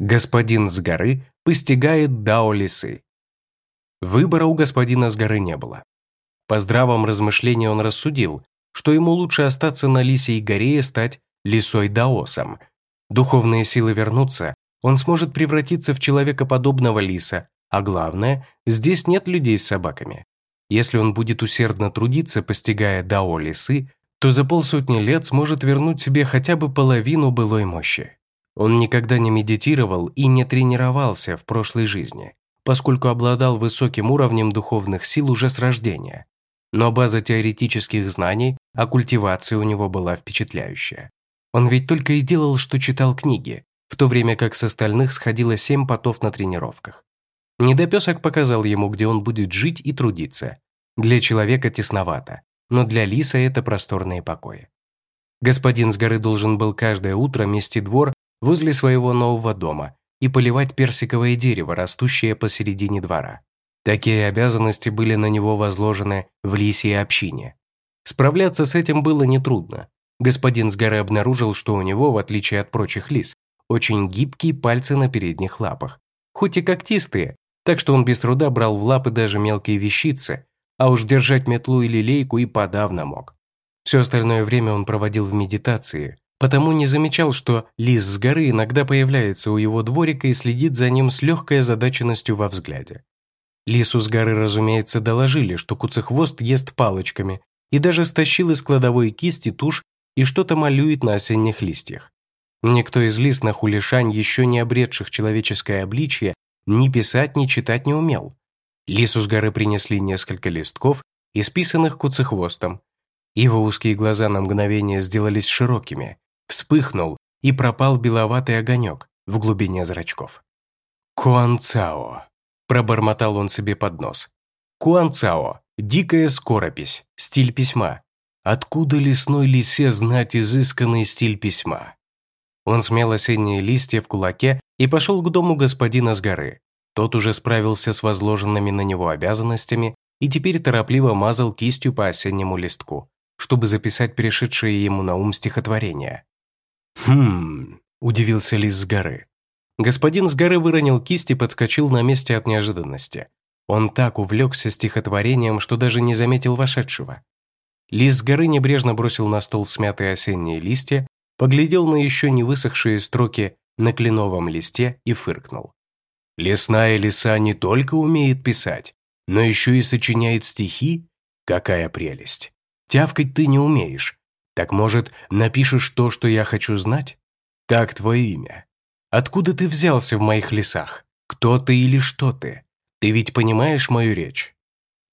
Господин с горы постигает дао лисы. Выбора у господина с горы не было. По здравом размышлении он рассудил, что ему лучше остаться на лисей горе и стать лисой-даосом. Духовные силы вернутся, он сможет превратиться в человекоподобного лиса, а главное, здесь нет людей с собаками. Если он будет усердно трудиться, постигая дао лисы, то за полсотни лет сможет вернуть себе хотя бы половину былой мощи. Он никогда не медитировал и не тренировался в прошлой жизни, поскольку обладал высоким уровнем духовных сил уже с рождения. Но база теоретических знаний о культивации у него была впечатляющая. Он ведь только и делал, что читал книги, в то время как с остальных сходило семь потов на тренировках. Недопесок показал ему, где он будет жить и трудиться. Для человека тесновато, но для лиса это просторные покои. Господин с горы должен был каждое утро мести двор возле своего нового дома и поливать персиковое дерево, растущее посередине двора. Такие обязанности были на него возложены в лисьей общине. Справляться с этим было нетрудно. Господин с горы обнаружил, что у него, в отличие от прочих лис, очень гибкие пальцы на передних лапах, хоть и когтистые, так что он без труда брал в лапы даже мелкие вещицы, а уж держать метлу или лейку и подавно мог. Все остальное время он проводил в медитации, потому не замечал, что лис с горы иногда появляется у его дворика и следит за ним с легкой озадаченностью во взгляде. Лису с горы, разумеется, доложили, что куцехвост ест палочками и даже стащил из кладовой кисти тушь и что-то малюет на осенних листьях. Никто из лис на хулишань, еще не обретших человеческое обличье, ни писать, ни читать не умел. Лису с горы принесли несколько листков, исписанных куцехвостом. Его узкие глаза на мгновение сделались широкими, вспыхнул и пропал беловатый огонек в глубине зрачков. «Куанцао», – пробормотал он себе под нос. «Куанцао, дикая скоропись, стиль письма. Откуда лесной лисе знать изысканный стиль письма?» Он смел осенние листья в кулаке и пошел к дому господина с горы. Тот уже справился с возложенными на него обязанностями и теперь торопливо мазал кистью по осеннему листку, чтобы записать перешедшее ему на ум стихотворение. «Хм...» – удивился лис с горы. Господин с горы выронил кисть и подскочил на месте от неожиданности. Он так увлекся стихотворением, что даже не заметил вошедшего. Лис с горы небрежно бросил на стол смятые осенние листья, поглядел на еще не высохшие строки на кленовом листе и фыркнул. «Лесная лиса не только умеет писать, но еще и сочиняет стихи? Какая прелесть! Тявкать ты не умеешь, так, может, напишешь то, что я хочу знать? Как твое имя? Откуда ты взялся в моих лесах? Кто ты или что ты? Ты ведь понимаешь мою речь?»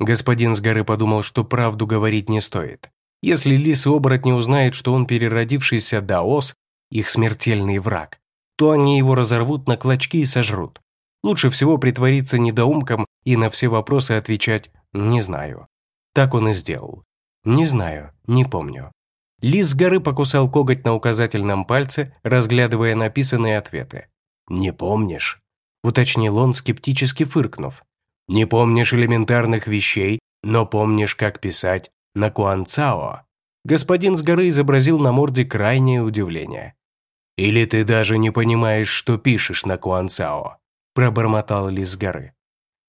Господин с горы подумал, что правду говорить не стоит. Если лис и оборотни узнают, что он переродившийся даос, их смертельный враг, то они его разорвут на клочки и сожрут. Лучше всего притвориться недоумком и на все вопросы отвечать «не знаю». Так он и сделал. «Не знаю, не помню». Лис с горы покусал коготь на указательном пальце, разглядывая написанные ответы. «Не помнишь?» – уточнил он, скептически фыркнув. «Не помнишь элементарных вещей, но помнишь, как писать на Куанцао?» Господин с горы изобразил на морде крайнее удивление. «Или ты даже не понимаешь, что пишешь на Куанцао?» – пробормотал Лис с горы.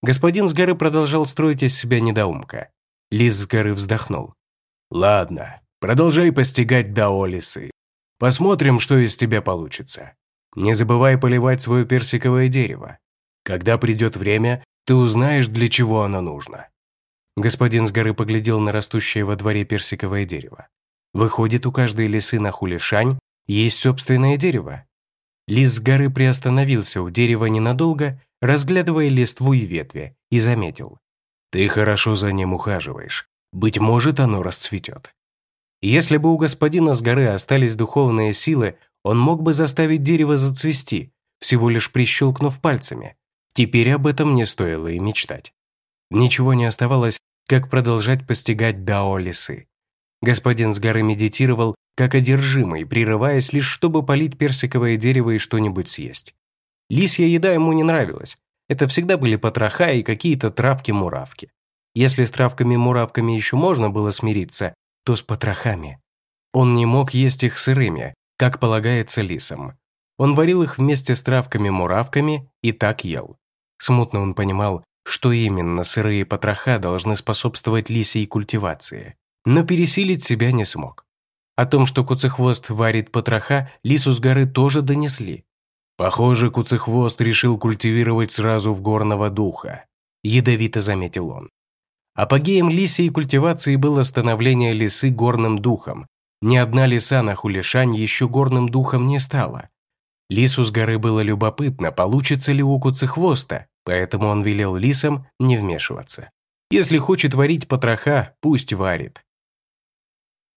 Господин с горы продолжал строить из себя недоумка. Лис с горы вздохнул. «Ладно, Продолжай постигать даолисы. Посмотрим, что из тебя получится. Не забывай поливать свое персиковое дерево. Когда придет время, ты узнаешь, для чего оно нужно». Господин с горы поглядел на растущее во дворе персиковое дерево. Выходит, у каждой лисы на хулишань есть собственное дерево. Лис с горы приостановился у дерева ненадолго, разглядывая листву и ветви, и заметил. «Ты хорошо за ним ухаживаешь. Быть может, оно расцветет. Если бы у господина с горы остались духовные силы, он мог бы заставить дерево зацвести, всего лишь прищелкнув пальцами. Теперь об этом не стоило и мечтать. Ничего не оставалось, как продолжать постигать дао лисы. Господин с горы медитировал, как одержимый, прерываясь лишь, чтобы полить персиковое дерево и что-нибудь съесть. Лисья еда ему не нравилась. Это всегда были потроха и какие-то травки-муравки. Если с травками-муравками еще можно было смириться, то с потрохами. Он не мог есть их сырыми, как полагается лисам. Он варил их вместе с травками-муравками и так ел. Смутно он понимал, что именно сырые потроха должны способствовать лисьей культивации, но пересилить себя не смог. О том, что Куцехвост варит потроха, лису с горы тоже донесли. «Похоже, Куцехвост решил культивировать сразу в горного духа», – ядовито заметил он. Апогеем лисьей культивации было становление лисы горным духом. Ни одна лиса на Хулишань еще горным духом не стала. Лису с горы было любопытно, получится ли у Куцехвоста, поэтому он велел лисам не вмешиваться. Если хочет варить потроха, пусть варит.